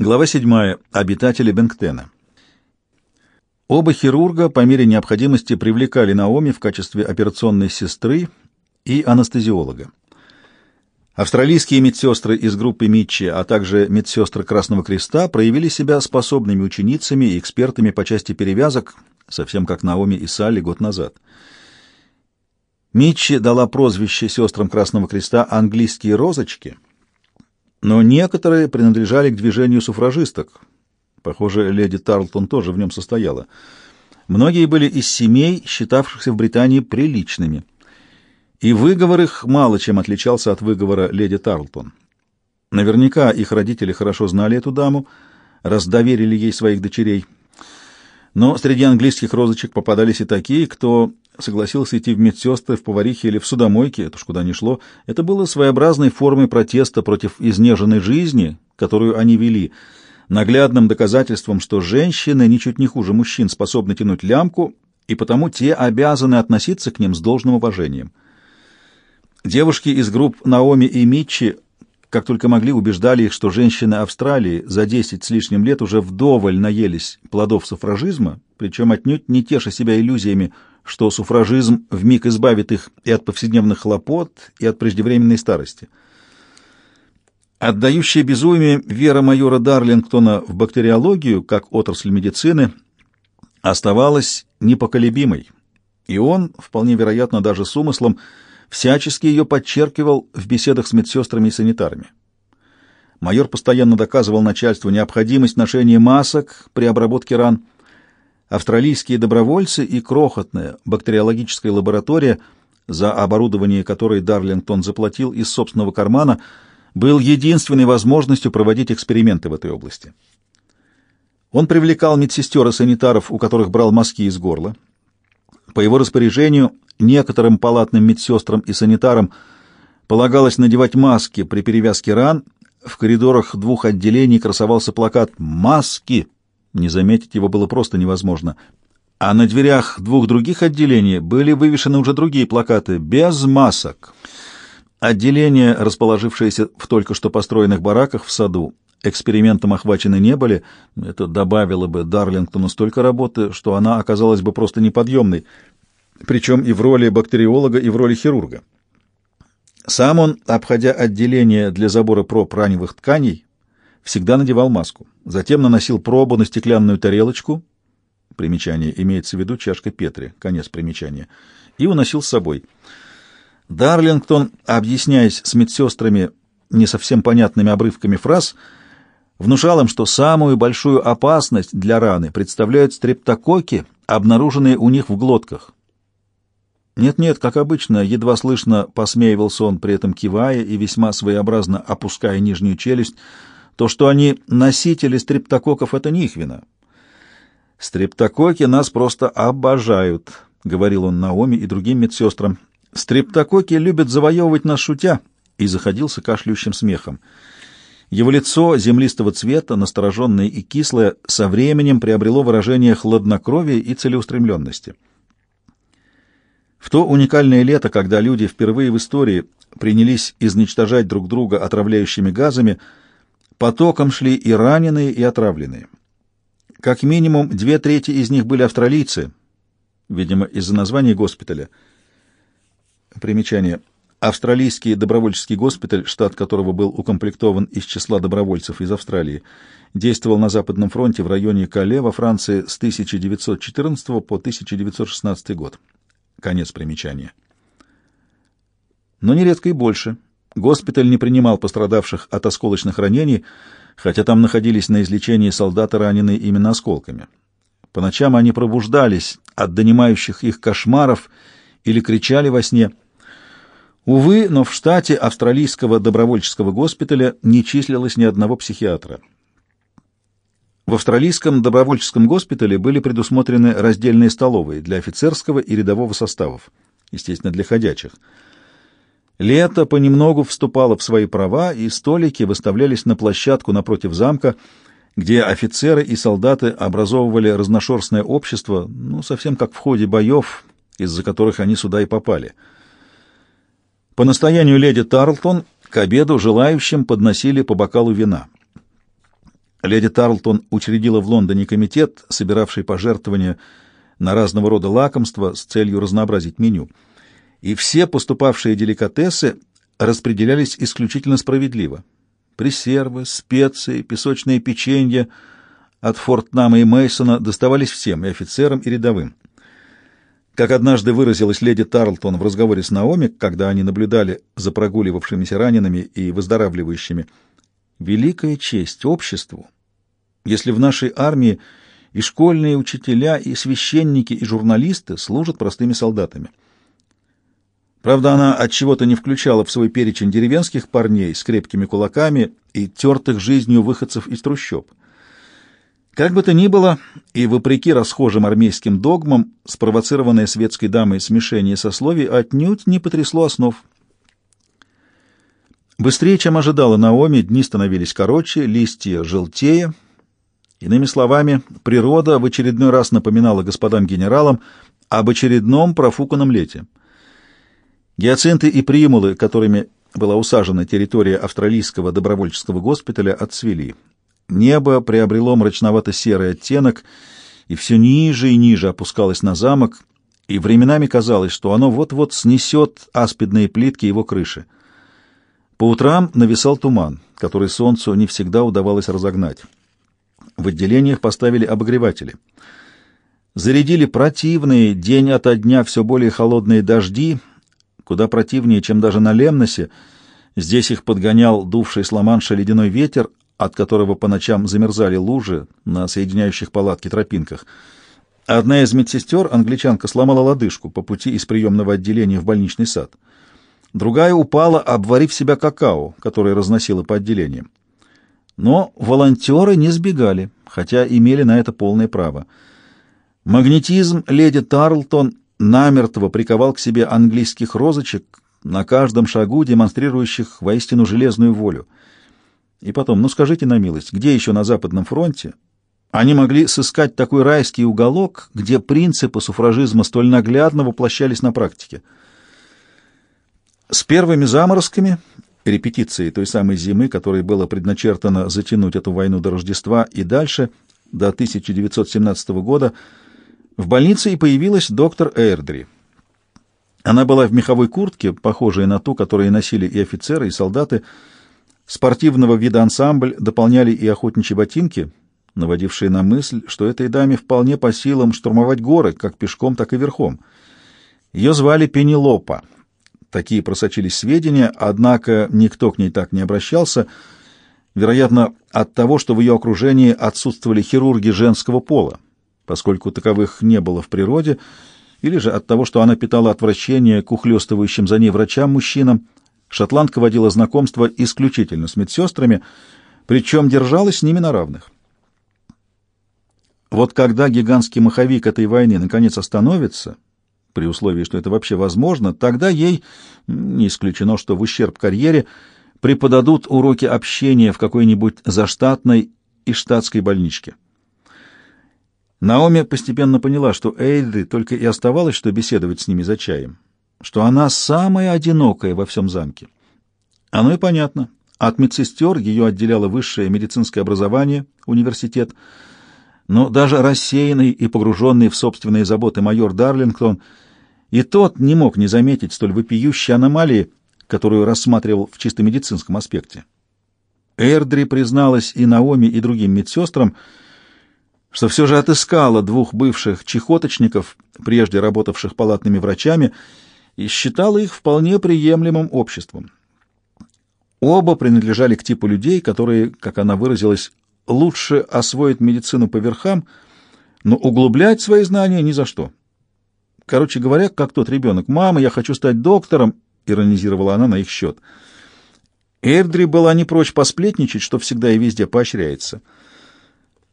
Глава 7. Обитатели Бенгтена. Оба хирурга по мере необходимости привлекали Наоми в качестве операционной сестры и анестезиолога. Австралийские медсестры из группы Митчи, а также медсестры Красного Креста проявили себя способными ученицами и экспертами по части перевязок, совсем как Наоми и Салли год назад. Митчи дала прозвище сестрам Красного Креста «английские розочки», но некоторые принадлежали к движению суфражисток. Похоже, леди Тарлтон тоже в нем состояла. Многие были из семей, считавшихся в Британии приличными. И выговор их мало чем отличался от выговора леди Тарлтон. Наверняка их родители хорошо знали эту даму, раз доверили ей своих дочерей. Но среди английских розочек попадались и такие, кто согласился идти в медсестры, в поварихе или в судомойке, это уж куда ни шло, это было своеобразной формой протеста против изнеженной жизни, которую они вели, наглядным доказательством, что женщины ничуть не хуже мужчин способны тянуть лямку, и потому те обязаны относиться к ним с должным уважением. Девушки из групп Наоми и Митчи как только могли, убеждали их, что женщины Австралии за десять с лишним лет уже вдоволь наелись плодов суфражизма, причем отнюдь не теша себя иллюзиями, что суфражизм вмиг избавит их и от повседневных хлопот, и от преждевременной старости. Отдающая безумие вера майора Дарлингтона в бактериологию, как отрасль медицины, оставалась непоколебимой, и он, вполне вероятно, даже с умыслом, всячески ее подчеркивал в беседах с медсестрами и санитарами. Майор постоянно доказывал начальству необходимость ношения масок при обработке ран. Австралийские добровольцы и крохотная бактериологическая лаборатория, за оборудование которой Дарлингтон заплатил из собственного кармана, был единственной возможностью проводить эксперименты в этой области. Он привлекал медсестер и санитаров, у которых брал мазки из горла. По его распоряжению Некоторым палатным медсестрам и санитарам полагалось надевать маски при перевязке ран. В коридорах двух отделений красовался плакат «Маски!». Не заметить его было просто невозможно. А на дверях двух других отделений были вывешены уже другие плакаты «Без масок». Отделения, расположившиеся в только что построенных бараках в саду, экспериментом охвачены не были. Это добавило бы Дарлингтону столько работы, что она оказалась бы просто неподъемной причем и в роли бактериолога, и в роли хирурга. Сам он, обходя отделение для забора проб раневых тканей, всегда надевал маску. Затем наносил пробу на стеклянную тарелочку, примечание имеется в виду чашка Петри, конец примечания, и уносил с собой. Дарлингтон, объясняясь с медсестрами не совсем понятными обрывками фраз, внушал им, что самую большую опасность для раны представляют стрептококи, обнаруженные у них в глотках. Нет-нет, как обычно, едва слышно посмеивался он, при этом кивая и весьма своеобразно опуская нижнюю челюсть. То, что они носители стрептококков, это не их вина. «Стрептококи нас просто обожают», — говорил он Наоми и другим медсестрам. «Стрептококи любят завоевывать нас шутя», — и заходился кашляющим смехом. Его лицо землистого цвета, настороженное и кислое, со временем приобрело выражение хладнокровия и целеустремленности. В то уникальное лето, когда люди впервые в истории принялись изничтожать друг друга отравляющими газами, потоком шли и раненые, и отравленные. Как минимум две трети из них были австралийцы, видимо, из-за названия госпиталя. Примечание. Австралийский добровольческий госпиталь, штат которого был укомплектован из числа добровольцев из Австралии, действовал на Западном фронте в районе Кале во Франции с 1914 по 1916 год. Конец примечания. Но нередко и больше. Госпиталь не принимал пострадавших от осколочных ранений, хотя там находились на излечении солдаты, раненые именно осколками. По ночам они пробуждались от донимающих их кошмаров или кричали во сне. Увы, но в штате австралийского добровольческого госпиталя не числилось ни одного психиатра. В австралийском добровольческом госпитале были предусмотрены раздельные столовые для офицерского и рядового составов, естественно, для ходячих. Лето понемногу вступало в свои права, и столики выставлялись на площадку напротив замка, где офицеры и солдаты образовывали разношерстное общество, ну, совсем как в ходе боев, из-за которых они сюда и попали. По настоянию леди Тарлтон к обеду желающим подносили по бокалу вина. Леди Тарлтон учредила в Лондоне комитет, собиравший пожертвования на разного рода лакомства с целью разнообразить меню. И все поступавшие деликатесы распределялись исключительно справедливо. Пресервы, специи, песочные печенья от Фортнама и Мейсона доставались всем, и офицерам, и рядовым. Как однажды выразилась леди Тарлтон в разговоре с Наоми, когда они наблюдали за прогуливавшимися ранеными и выздоравливающими, «Великая честь обществу, если в нашей армии и школьные учителя, и священники, и журналисты служат простыми солдатами». Правда, она от чего-то не включала в свой перечень деревенских парней с крепкими кулаками и тертых жизнью выходцев из трущоб. Как бы то ни было, и вопреки расхожим армейским догмам, спровоцированное светской дамой смешение сословий отнюдь не потрясло основ. Быстрее, чем ожидала Наоми, дни становились короче, листья желтее. Иными словами, природа в очередной раз напоминала господам генералам об очередном профуканном лете. Гиацинты и примулы, которыми была усажена территория австралийского добровольческого госпиталя, отцвели. Небо приобрело мрачновато-серый оттенок и все ниже и ниже опускалось на замок, и временами казалось, что оно вот-вот снесет аспидные плитки его крыши. По утрам нависал туман, который солнцу не всегда удавалось разогнать. В отделениях поставили обогреватели. Зарядили противные день ото дня все более холодные дожди, куда противнее, чем даже на Лемносе. Здесь их подгонял дувший с ла ледяной ветер, от которого по ночам замерзали лужи на соединяющих палатки тропинках. Одна из медсестер, англичанка, сломала лодыжку по пути из приемного отделения в больничный сад. Другая упала, обварив себя какао, которое разносила по отделениям. Но волонтеры не сбегали, хотя имели на это полное право. Магнетизм леди Тарлтон намертво приковал к себе английских розочек, на каждом шагу демонстрирующих воистину железную волю — и потом, ну скажите на милость, где еще на Западном фронте они могли сыскать такой райский уголок, где принципы суфражизма столь наглядно воплощались на практике? С первыми заморозками, репетицией той самой зимы, которой было предначертано затянуть эту войну до Рождества и дальше, до 1917 года, в больнице и появилась доктор Эрдри. Она была в меховой куртке, похожей на ту, которую носили и офицеры, и солдаты, Спортивного вида ансамбль дополняли и охотничьи ботинки, наводившие на мысль, что этой даме вполне по силам штурмовать горы, как пешком, так и верхом. Ее звали Пенелопа. Такие просочились сведения, однако никто к ней так не обращался, вероятно, от того, что в ее окружении отсутствовали хирурги женского пола, поскольку таковых не было в природе, или же от того, что она питала отвращение к ухлёстывающим за ней врачам-мужчинам, Шотландка водила знакомство исключительно с медсестрами, причем держалась с ними на равных. Вот когда гигантский маховик этой войны наконец остановится, при условии, что это вообще возможно, тогда ей, не исключено, что в ущерб карьере, преподадут уроки общения в какой-нибудь заштатной и штатской больничке. Наоми постепенно поняла, что Эйды только и оставалось, что беседовать с ними за чаем что она самая одинокая во всем замке. Оно и понятно. От медсестер ее отделяло высшее медицинское образование, университет, но даже рассеянный и погруженный в собственные заботы майор Дарлингтон и тот не мог не заметить столь вопиющей аномалии, которую рассматривал в чисто медицинском аспекте. Эрдри призналась и Наоми, и другим медсестрам, что все же отыскала двух бывших чехоточников, прежде работавших палатными врачами, и считала их вполне приемлемым обществом. Оба принадлежали к типу людей, которые, как она выразилась, лучше освоят медицину по верхам, но углублять свои знания ни за что. Короче говоря, как тот ребенок. «Мама, я хочу стать доктором», — иронизировала она на их счет. Эрдри была не прочь посплетничать, что всегда и везде поощряется.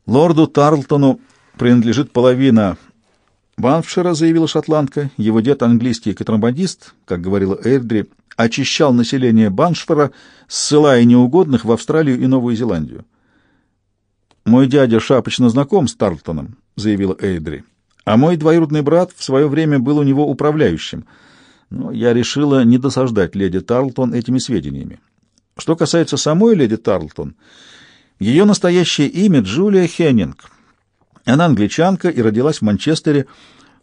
Лорду Тарлтону принадлежит половина Банфшира, заявила шотландка, его дед английский контрабандист, как говорила Эрдри, очищал население Баншфора, ссылая неугодных в Австралию и Новую Зеландию. «Мой дядя шапочно знаком с Тарлтоном», — заявила Эйдри, «а мой двоюродный брат в свое время был у него управляющим. Но я решила не досаждать леди Тарлтон этими сведениями. Что касается самой леди Тарлтон, Ее настоящее имя Джулия Хеннинг. Она англичанка и родилась в Манчестере.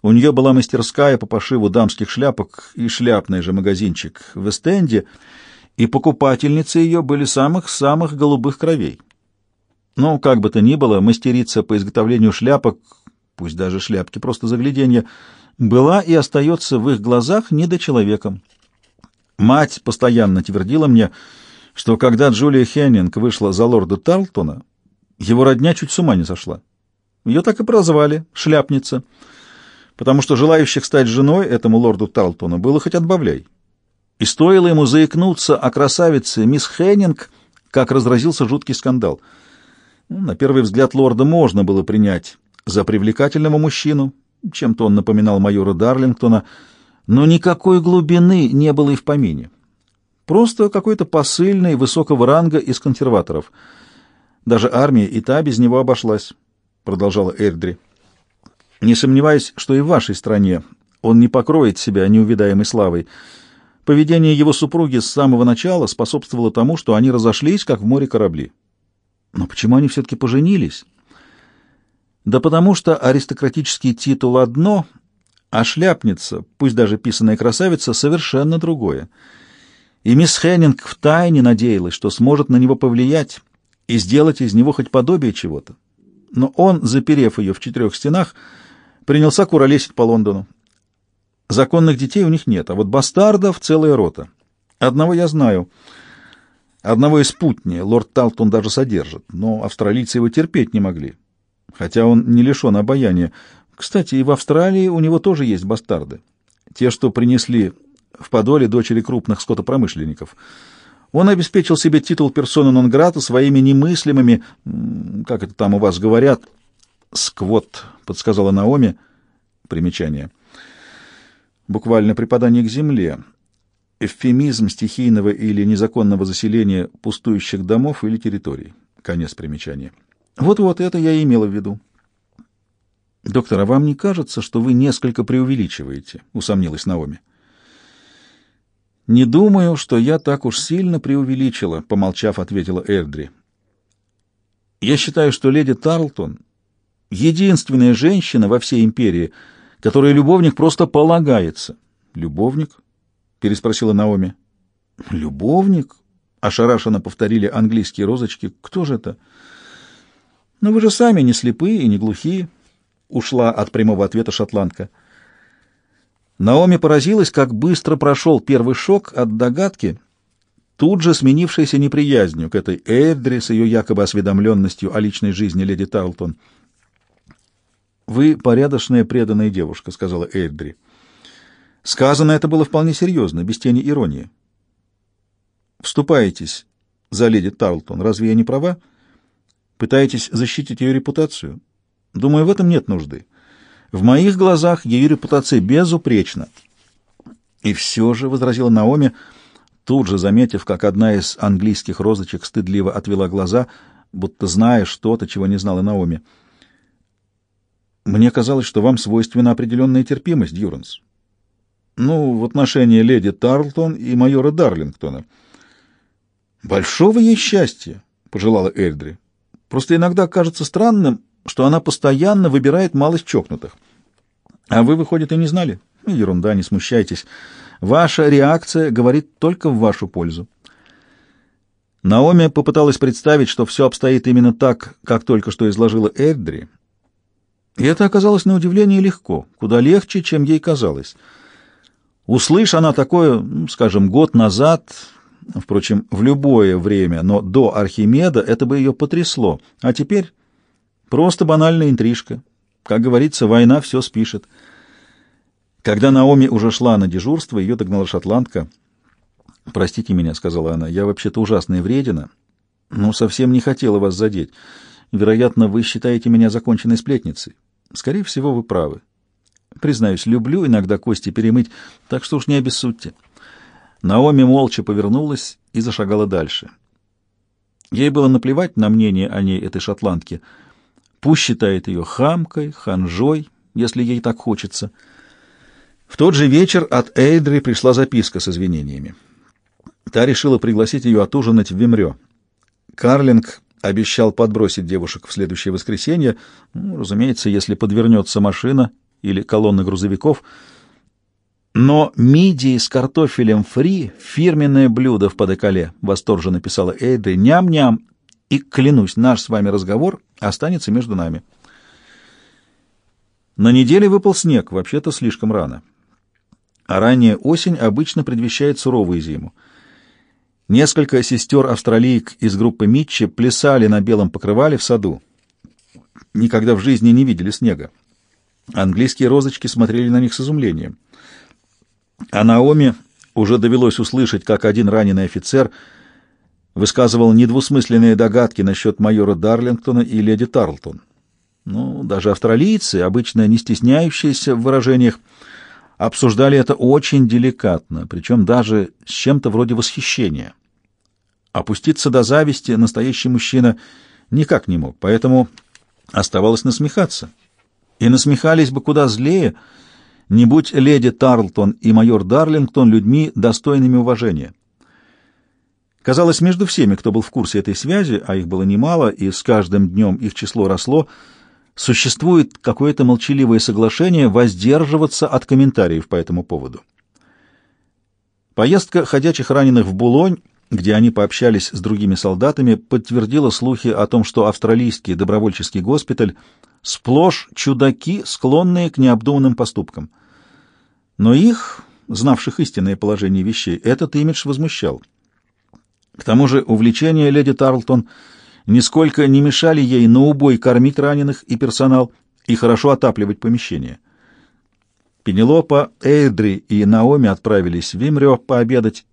У нее была мастерская по пошиву дамских шляпок и шляпный же магазинчик в Эстенде, и покупательницы ее были самых-самых голубых кровей. Но, как бы то ни было, мастерица по изготовлению шляпок, пусть даже шляпки просто загляденье, была и остается в их глазах недочеловеком. Мать постоянно твердила мне, что когда Джулия Хеннинг вышла за лорда Тарлтона, его родня чуть с ума не сошла. Ее так и прозвали «шляпница», потому что желающих стать женой этому лорду Тарлтону было хоть отбавляй. И стоило ему заикнуться о красавице мисс Хеннинг, как разразился жуткий скандал. Ну, на первый взгляд лорда можно было принять за привлекательного мужчину, чем-то он напоминал майора Дарлингтона, но никакой глубины не было и в помине. Просто какой-то посыльный высокого ранга из консерваторов. Даже армия и та без него обошлась, — продолжала Эрдри. Не сомневаюсь, что и в вашей стране он не покроет себя неувидаемой славой. Поведение его супруги с самого начала способствовало тому, что они разошлись, как в море корабли. Но почему они все-таки поженились? Да потому что аристократический титул одно, а шляпница, пусть даже писаная красавица, совершенно другое. И мисс Хеннинг втайне надеялась, что сможет на него повлиять и сделать из него хоть подобие чего-то. Но он, заперев ее в четырех стенах, принялся куролесить по Лондону. Законных детей у них нет, а вот бастардов целая рота. Одного я знаю. Одного из путни лорд Талтон даже содержит, но австралийцы его терпеть не могли хотя он не лишен обаяния. Кстати, и в Австралии у него тоже есть бастарды. Те, что принесли в Подоле дочери крупных скотопромышленников. Он обеспечил себе титул персона нон-грата своими немыслимыми, как это там у вас говорят, сквот, подсказала Наоми, примечание. Буквально припадание к земле, эвфемизм стихийного или незаконного заселения пустующих домов или территорий. Конец примечания. Вот-вот это я и имела в виду. Доктор, а вам не кажется, что вы несколько преувеличиваете? Усомнилась Наоми. Не думаю, что я так уж сильно преувеличила, помолчав, ответила Эрдри. Я считаю, что леди Тарлтон единственная женщина во всей империи, которой любовник просто полагается. Любовник? переспросила Наоми. Любовник? ошарашенно повторили английские розочки. Кто же это? Но вы же сами не слепые и не глухие, — ушла от прямого ответа шотландка. Наоми поразилась, как быстро прошел первый шок от догадки, тут же сменившейся неприязнью к этой Эйрдре с ее якобы осведомленностью о личной жизни леди Тарлтон. «Вы порядочная, преданная девушка», — сказала Эйрдри. Сказано это было вполне серьезно, без тени иронии. «Вступаетесь за леди Тарлтон, разве я не права?» Пытаетесь защитить ее репутацию? Думаю, в этом нет нужды. В моих глазах ее репутация безупречна. И все же, — возразила Наоми, тут же заметив, как одна из английских розочек стыдливо отвела глаза, будто зная что-то, чего не знала Наоми. Мне казалось, что вам свойственна определенная терпимость, Дьюранс. Ну, в отношении леди Тарлтон и майора Дарлингтона. Большого ей счастья, — пожелала Эльдри. Просто иногда кажется странным, что она постоянно выбирает малость чокнутых. А вы, выходит, и не знали? Ну, ерунда, не смущайтесь. Ваша реакция говорит только в вашу пользу. Наоми попыталась представить, что все обстоит именно так, как только что изложила Эрдри. И это оказалось на удивление легко, куда легче, чем ей казалось. Услышь она такое, ну, скажем, год назад, Впрочем, в любое время, но до Архимеда это бы ее потрясло. А теперь просто банальная интрижка. Как говорится, война все спишет. Когда Наоми уже шла на дежурство, ее догнала шотландка. «Простите меня», — сказала она, — «я вообще-то ужасная вредина, но совсем не хотела вас задеть. Вероятно, вы считаете меня законченной сплетницей. Скорее всего, вы правы. Признаюсь, люблю иногда кости перемыть, так что уж не обессудьте». Наоми молча повернулась и зашагала дальше. Ей было наплевать на мнение о ней этой шотландки. Пусть считает ее хамкой, ханжой, если ей так хочется. В тот же вечер от Эйдри пришла записка с извинениями. Та решила пригласить ее отужинать в Вимрё. Карлинг обещал подбросить девушек в следующее воскресенье, ну, разумеется, если подвернется машина или колонна грузовиков. Но мидии с картофелем фри — фирменное блюдо в Падекале, — восторженно писала Эйдри. Ням-ням! И, клянусь, наш с вами разговор останется между нами. На неделе выпал снег, вообще-то слишком рано. А ранняя осень обычно предвещает суровую зиму. Несколько сестер-австралиек из группы Митчи плясали на белом покрывале в саду. Никогда в жизни не видели снега. Английские розочки смотрели на них с изумлением. А Наоми уже довелось услышать, как один раненый офицер высказывал недвусмысленные догадки насчет майора Дарлингтона и леди Тарлтон. Ну, даже австралийцы, обычно не стесняющиеся в выражениях, обсуждали это очень деликатно, причем даже с чем-то вроде восхищения. Опуститься до зависти настоящий мужчина никак не мог, поэтому оставалось насмехаться. И насмехались бы куда злее, не будь леди Тарлтон и майор Дарлингтон людьми, достойными уважения. Казалось, между всеми, кто был в курсе этой связи, а их было немало, и с каждым днем их число росло, существует какое-то молчаливое соглашение воздерживаться от комментариев по этому поводу. Поездка ходячих раненых в Булонь, где они пообщались с другими солдатами, подтвердила слухи о том, что австралийский добровольческий госпиталь сплошь чудаки, склонные к необдуманным поступкам. Но их, знавших истинное положение вещей, этот имидж возмущал. К тому же увлечение леди Тарлтон – нисколько не мешали ей на убой кормить раненых и персонал и хорошо отапливать помещение. Пенелопа, Эйдри и Наоми отправились в Вимрё пообедать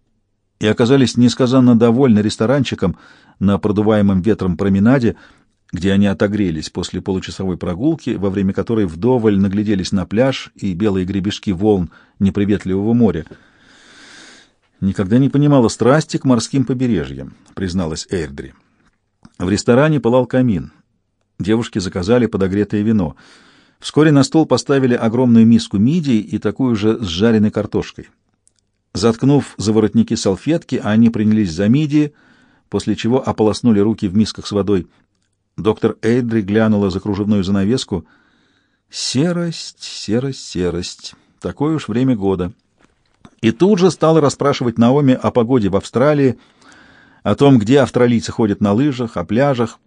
и оказались несказанно довольны ресторанчиком на продуваемом ветром променаде, где они отогрелись после получасовой прогулки, во время которой вдоволь нагляделись на пляж и белые гребешки волн неприветливого моря. «Никогда не понимала страсти к морским побережьям», — призналась Эйрдри. В ресторане пылал камин. Девушки заказали подогретое вино. Вскоре на стол поставили огромную миску мидий и такую же с жареной картошкой. Заткнув за воротники салфетки, они принялись за мидии, после чего ополоснули руки в мисках с водой. Доктор Эйдри глянула за кружевную занавеску. «Серость, серость, серость. Такое уж время года». И тут же стала расспрашивать Наоми о погоде в Австралии, о том, где австралийцы ходят на лыжах, о пляжах.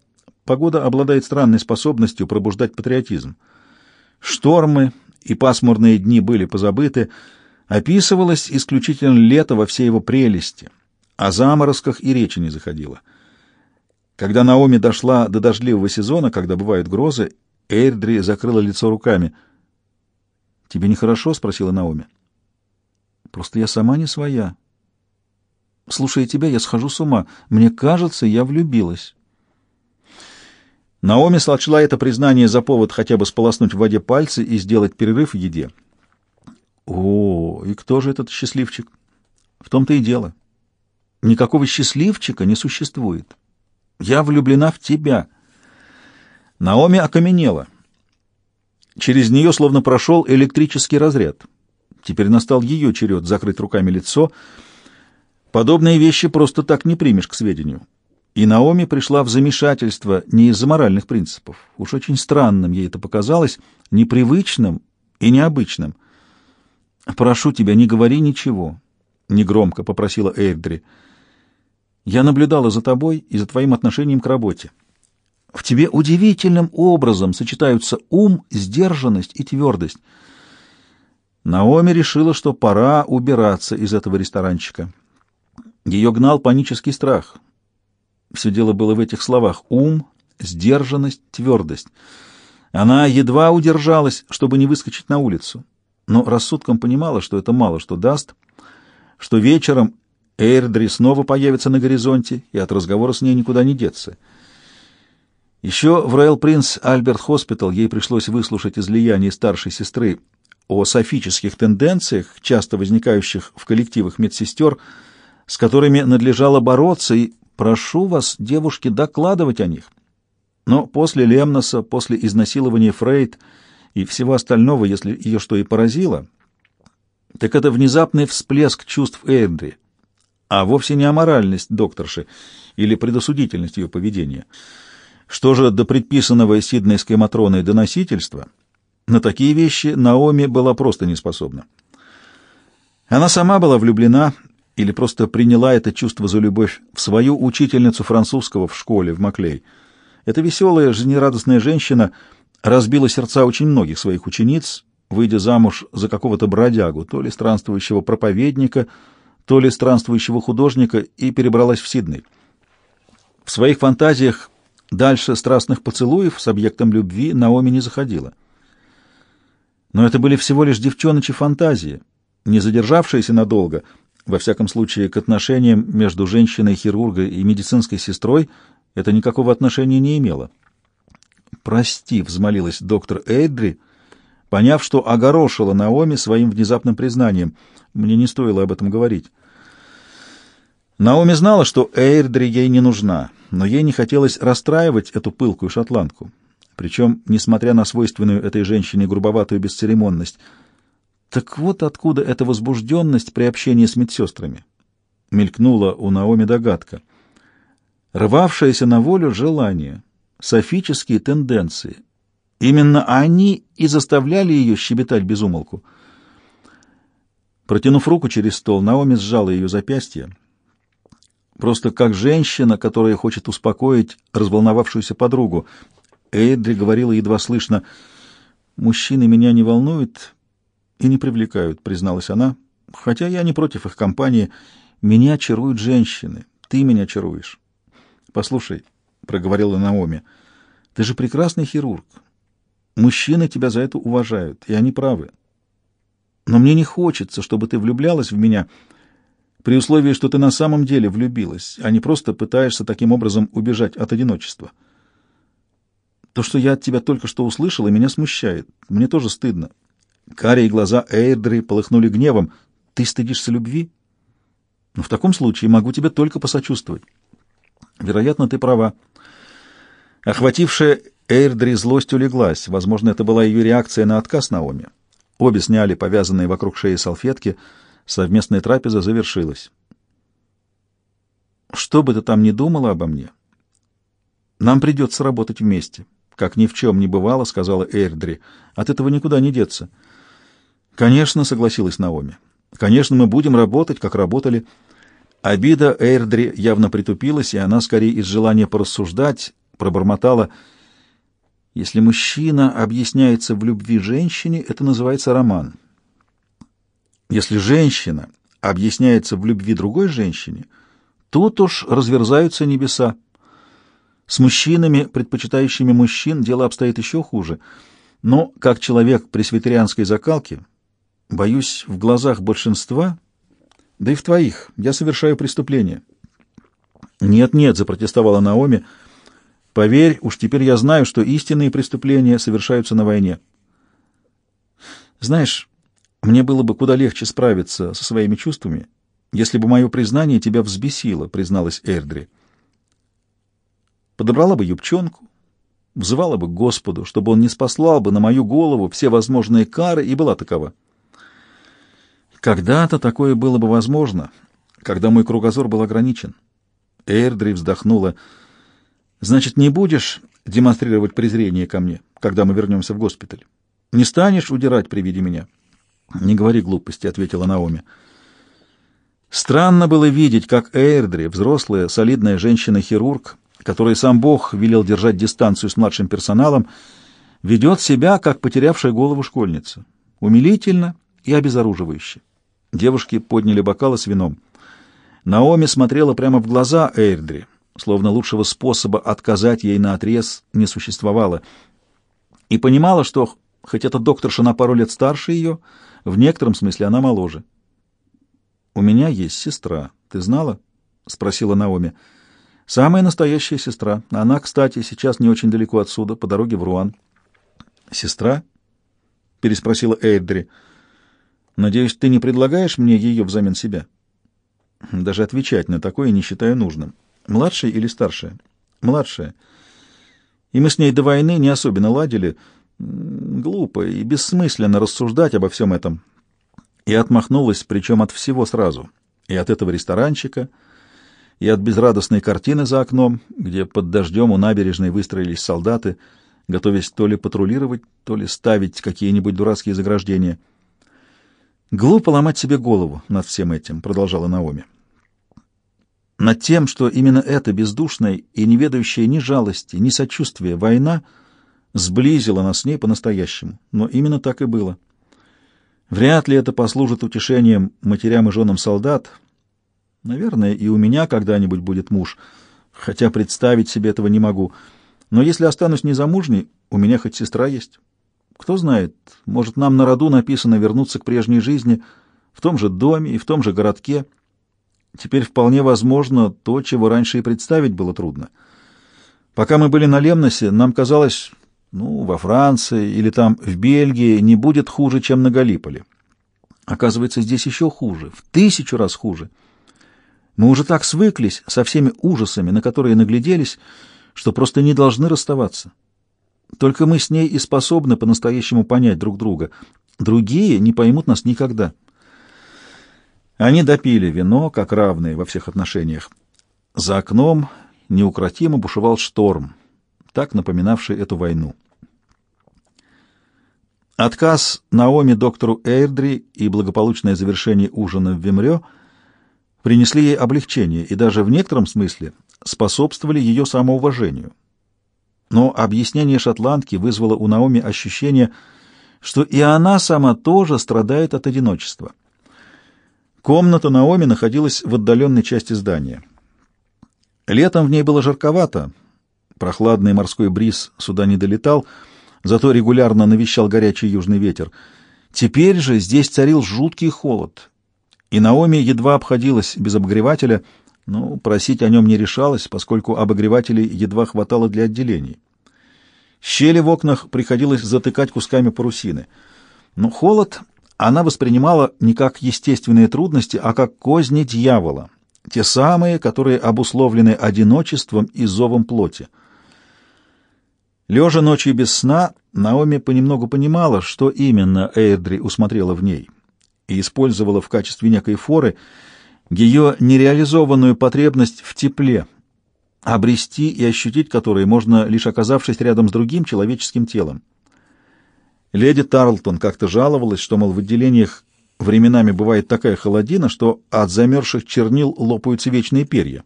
Погода обладает странной способностью пробуждать патриотизм. Штормы и пасмурные дни были позабыты, описывалось исключительно лето во всей его прелести, о заморозках и речи не заходило. Когда Наоми дошла до дождливого сезона, когда бывают грозы, Эйрдри закрыла лицо руками. «Тебе нехорошо?» — спросила Наоми. «Просто я сама не своя. Слушая тебя, я схожу с ума. Мне кажется, я влюбилась. Наоми сочла это признание за повод хотя бы сполоснуть в воде пальцы и сделать перерыв в еде. О, и кто же этот счастливчик? В том-то и дело. Никакого счастливчика не существует. Я влюблена в тебя. Наоми окаменела. Через нее словно прошел электрический разряд. Теперь настал ее черед закрыть руками лицо — Подобные вещи просто так не примешь к сведению. И Наоми пришла в замешательство не из-за моральных принципов. Уж очень странным ей это показалось, непривычным и необычным. «Прошу тебя, не говори ничего», — негромко попросила Эйдри. «Я наблюдала за тобой и за твоим отношением к работе. В тебе удивительным образом сочетаются ум, сдержанность и твердость». Наоми решила, что пора убираться из этого ресторанчика. Ее гнал панический страх. Все дело было в этих словах — ум, сдержанность, твердость. Она едва удержалась, чтобы не выскочить на улицу, но рассудком понимала, что это мало что даст, что вечером Эйрдри снова появится на горизонте, и от разговора с ней никуда не деться. Еще в Роyal Принц Альберт Хоспитал ей пришлось выслушать излияние старшей сестры о софических тенденциях, часто возникающих в коллективах медсестер, с которыми надлежало бороться, и прошу вас, девушки, докладывать о них. Но после Лемноса, после изнасилования Фрейд и всего остального, если ее что и поразило, так это внезапный всплеск чувств Эндри. а вовсе не аморальность докторши или предосудительность ее поведения. Что же до предписанного Сиднейской Матроной доносительства, на такие вещи Наоми была просто не способна. Она сама была влюблена или просто приняла это чувство за любовь в свою учительницу французского в школе в Маклей. Эта веселая, жизнерадостная женщина разбила сердца очень многих своих учениц, выйдя замуж за какого-то бродягу, то ли странствующего проповедника, то ли странствующего художника, и перебралась в Сидней. В своих фантазиях дальше страстных поцелуев с объектом любви Наоми не заходила. Но это были всего лишь девчоночи фантазии, не задержавшиеся надолго, во всяком случае к отношениям между женщиной-хирургой и медицинской сестрой это никакого отношения не имело. «Прости», — взмолилась доктор Эйдри, поняв, что огорошила Наоми своим внезапным признанием. Мне не стоило об этом говорить. Наоми знала, что Эйрдри ей не нужна, но ей не хотелось расстраивать эту пылкую шотландку. Причем, несмотря на свойственную этой женщине грубоватую бесцеремонность. Так вот откуда эта возбужденность при общении с медсестрами. Мелькнула у Наоми догадка. Рвавшееся на волю желание — софические тенденции. Именно они и заставляли ее щебетать без умолку. Протянув руку через стол, Наоми сжала ее запястье. Просто как женщина, которая хочет успокоить разволновавшуюся подругу. Эйдри говорила едва слышно, «Мужчины меня не волнуют и не привлекают», — призналась она. «Хотя я не против их компании. Меня чаруют женщины. Ты меня чаруешь. Послушай, — проговорила Наоми. — Ты же прекрасный хирург. Мужчины тебя за это уважают, и они правы. Но мне не хочется, чтобы ты влюблялась в меня при условии, что ты на самом деле влюбилась, а не просто пытаешься таким образом убежать от одиночества. То, что я от тебя только что услышала, меня смущает. Мне тоже стыдно. Карие глаза Эйрдри полыхнули гневом. Ты стыдишься любви? Но в таком случае могу тебе только посочувствовать. Вероятно, ты права. Охватившая Эйрдри злость улеглась. Возможно, это была ее реакция на отказ Наоми. Обе сняли повязанные вокруг шеи салфетки. Совместная трапеза завершилась. «Что бы ты там ни думала обо мне, нам придется работать вместе», — как ни в чем не бывало, — сказала Эйрдри. «От этого никуда не деться». «Конечно», — согласилась Наоми. «Конечно, мы будем работать, как работали». Обида Эйрдри явно притупилась, и она, скорее из желания порассуждать, пробормотала. Если мужчина объясняется в любви женщине, это называется роман. Если женщина объясняется в любви другой женщине, тут уж разверзаются небеса. С мужчинами, предпочитающими мужчин, дело обстоит еще хуже. Но, как человек пресвитерианской закалки, боюсь, в глазах большинства, да и в твоих, я совершаю преступление. «Нет-нет», — запротестовала Наоми, — Поверь, уж теперь я знаю, что истинные преступления совершаются на войне. Знаешь, мне было бы куда легче справиться со своими чувствами, если бы мое признание тебя взбесило, призналась Эрдри. Подобрала бы юбчонку, взывала бы Господу, чтобы он не спаслал бы на мою голову все возможные кары, и была такова. Когда-то такое было бы возможно, когда мой кругозор был ограничен. Эрдри вздохнула — Значит, не будешь демонстрировать презрение ко мне, когда мы вернемся в госпиталь? Не станешь удирать при виде меня? Не говори глупости, ответила Наоми. Странно было видеть, как Эйрдри, взрослая, солидная женщина-хирург, которой сам Бог велел держать дистанцию с младшим персоналом, ведет себя, как потерявшая голову школьница. Умилительно и обезоруживающе. Девушки подняли бокалы с вином. Наоми смотрела прямо в глаза Эйрдри, словно лучшего способа отказать ей на отрез не существовало, и понимала, что, хоть эта докторша на пару лет старше ее, в некотором смысле она моложе. «У меня есть сестра. Ты знала?» — спросила Наоми. «Самая настоящая сестра. Она, кстати, сейчас не очень далеко отсюда, по дороге в Руан». «Сестра?» — переспросила Эйдри. «Надеюсь, ты не предлагаешь мне ее взамен себя?» «Даже отвечать на такое не считаю нужным». Младшая или старшая? Младшая. И мы с ней до войны не особенно ладили. Глупо и бессмысленно рассуждать обо всем этом. И отмахнулась, причем от всего сразу. И от этого ресторанчика, и от безрадостной картины за окном, где под дождем у набережной выстроились солдаты, готовясь то ли патрулировать, то ли ставить какие-нибудь дурацкие заграждения. «Глупо ломать себе голову над всем этим», — продолжала Наоми. «Над тем, что именно эта бездушная и не ведающая ни жалости, ни сочувствия война сблизила нас с ней по-настоящему. Но именно так и было. Вряд ли это послужит утешением матерям и женам солдат. Наверное, и у меня когда-нибудь будет муж, хотя представить себе этого не могу». Но если останусь незамужней, у меня хоть сестра есть. Кто знает, может, нам на роду написано вернуться к прежней жизни в том же доме и в том же городке. Теперь вполне возможно то, чего раньше и представить было трудно. Пока мы были на Лемносе, нам казалось, ну, во Франции или там в Бельгии не будет хуже, чем на Галиполе. Оказывается, здесь еще хуже, в тысячу раз хуже. Мы уже так свыклись со всеми ужасами, на которые нагляделись, что просто не должны расставаться. Только мы с ней и способны по-настоящему понять друг друга. Другие не поймут нас никогда. Они допили вино, как равные во всех отношениях. За окном неукротимо бушевал шторм, так напоминавший эту войну. Отказ Наоми доктору Эйрдри и благополучное завершение ужина в Вимрё принесли ей облегчение и даже в некотором смысле способствовали ее самоуважению. Но объяснение шотландки вызвало у Наоми ощущение, что и она сама тоже страдает от одиночества. Комната Наоми находилась в отдаленной части здания. Летом в ней было жарковато, прохладный морской бриз сюда не долетал, зато регулярно навещал горячий южный ветер. Теперь же здесь царил жуткий холод, и Наоми едва обходилась без обогревателя — но просить о нем не решалась, поскольку обогревателей едва хватало для отделений. Щели в окнах приходилось затыкать кусками парусины. Но холод она воспринимала не как естественные трудности, а как козни дьявола, те самые, которые обусловлены одиночеством и зовом плоти. Лежа ночью без сна, Наоми понемногу понимала, что именно Эйрдри усмотрела в ней и использовала в качестве некой форы — ее нереализованную потребность в тепле, обрести и ощутить которые можно, лишь оказавшись рядом с другим человеческим телом. Леди Тарлтон как-то жаловалась, что, мол, в отделениях временами бывает такая холодина, что от замерзших чернил лопаются вечные перья.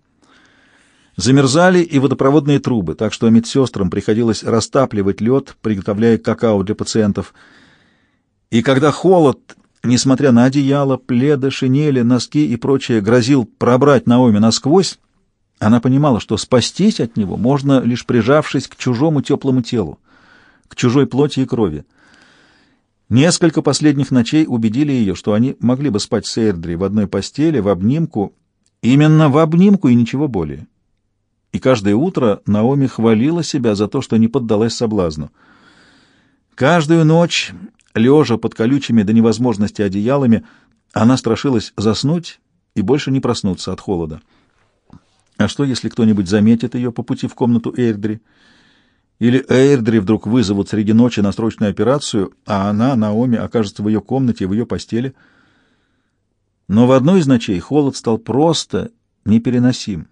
Замерзали и водопроводные трубы, так что медсестрам приходилось растапливать лед, приготовляя какао для пациентов. И когда холод несмотря на одеяло, пледы, шинели, носки и прочее, грозил пробрать Наоми насквозь, она понимала, что спастись от него можно, лишь прижавшись к чужому теплому телу, к чужой плоти и крови. Несколько последних ночей убедили ее, что они могли бы спать с Эрдри в одной постели, в обнимку, именно в обнимку и ничего более. И каждое утро Наоми хвалила себя за то, что не поддалась соблазну. Каждую ночь Лежа под колючими до невозможности одеялами, она страшилась заснуть и больше не проснуться от холода. А что, если кто-нибудь заметит ее по пути в комнату Эйрдри? Или Эйрдри вдруг вызовут среди ночи на срочную операцию, а она, Наоми, окажется в ее комнате, в ее постели? Но в одной из ночей холод стал просто непереносим.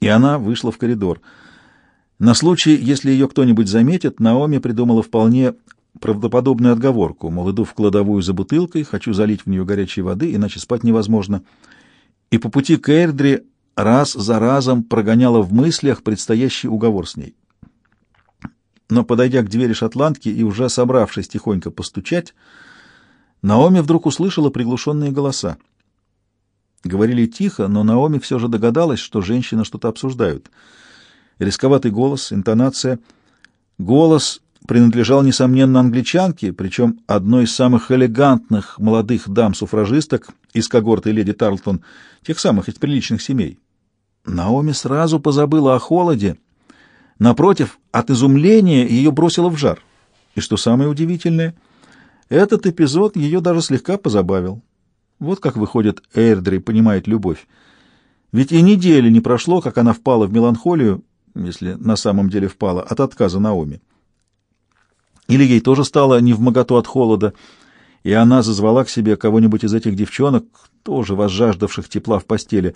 И она вышла в коридор. На случай, если ее кто-нибудь заметит, Наоми придумала вполне правдоподобную отговорку, мол, иду в кладовую за бутылкой, хочу залить в нее горячей воды, иначе спать невозможно. И по пути к Эрдри раз за разом прогоняла в мыслях предстоящий уговор с ней. Но, подойдя к двери шотландки и уже собравшись тихонько постучать, Наоми вдруг услышала приглушенные голоса. Говорили тихо, но Наоми все же догадалась, что женщины что-то обсуждают. Рисковатый голос, интонация. Голос принадлежал, несомненно, англичанке, причем одной из самых элегантных молодых дам-суфражисток из когорты леди Тарлтон, тех самых из приличных семей. Наоми сразу позабыла о холоде. Напротив, от изумления ее бросило в жар. И что самое удивительное, этот эпизод ее даже слегка позабавил. Вот как выходит Эйрдри понимает любовь. Ведь и недели не прошло, как она впала в меланхолию, если на самом деле впала, от отказа Наоми. Или ей тоже стало невмоготу от холода, и она зазвала к себе кого-нибудь из этих девчонок, тоже возжаждавших тепла в постели.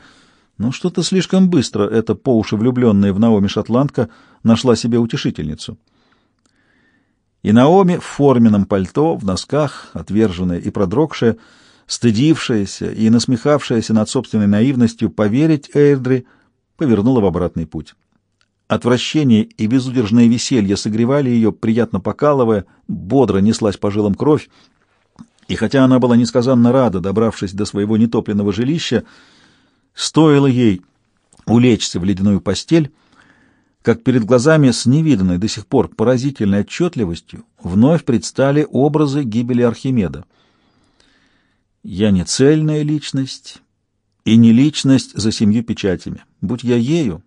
Но что-то слишком быстро эта по уши влюбленная в Наоми шотландка нашла себе утешительницу. И Наоми в форменном пальто, в носках, отверженная и продрогшая, стыдившаяся и насмехавшаяся над собственной наивностью поверить Эйрдри, повернула в обратный путь. Отвращение и безудержное веселье согревали ее, приятно покалывая, бодро неслась по жилам кровь, и хотя она была несказанно рада, добравшись до своего нетопленного жилища, стоило ей улечься в ледяную постель, как перед глазами с невиданной до сих пор поразительной отчетливостью вновь предстали образы гибели Архимеда. Я не цельная личность и не личность за семью печатями. Будь я ею,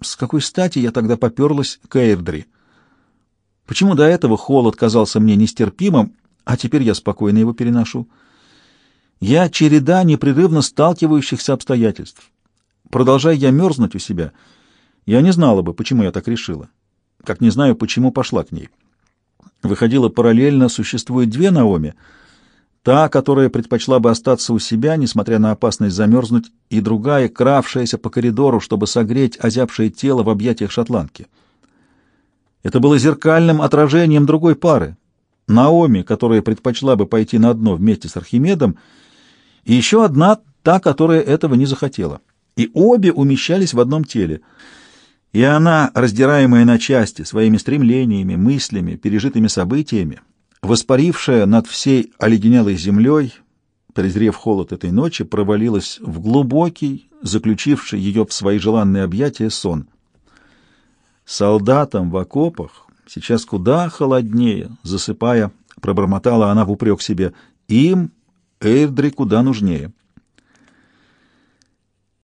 с какой стати я тогда поперлась к Эйрдри? Почему до этого холод казался мне нестерпимым, а теперь я спокойно его переношу? Я череда непрерывно сталкивающихся обстоятельств. Продолжая я мерзнуть у себя, я не знала бы, почему я так решила. Как не знаю, почему пошла к ней. Выходило параллельно, существует две Наоми — Та, которая предпочла бы остаться у себя, несмотря на опасность замерзнуть, и другая, кравшаяся по коридору, чтобы согреть озябшее тело в объятиях шотландки. Это было зеркальным отражением другой пары. Наоми, которая предпочла бы пойти на дно вместе с Архимедом, и еще одна, та, которая этого не захотела. И обе умещались в одном теле. И она, раздираемая на части своими стремлениями, мыслями, пережитыми событиями, воспарившая над всей оледенелой землей, презрев холод этой ночи, провалилась в глубокий, заключивший ее в свои желанные объятия сон. Солдатам в окопах сейчас куда холоднее, засыпая, пробормотала она в упрек себе, им Эйрдри куда нужнее.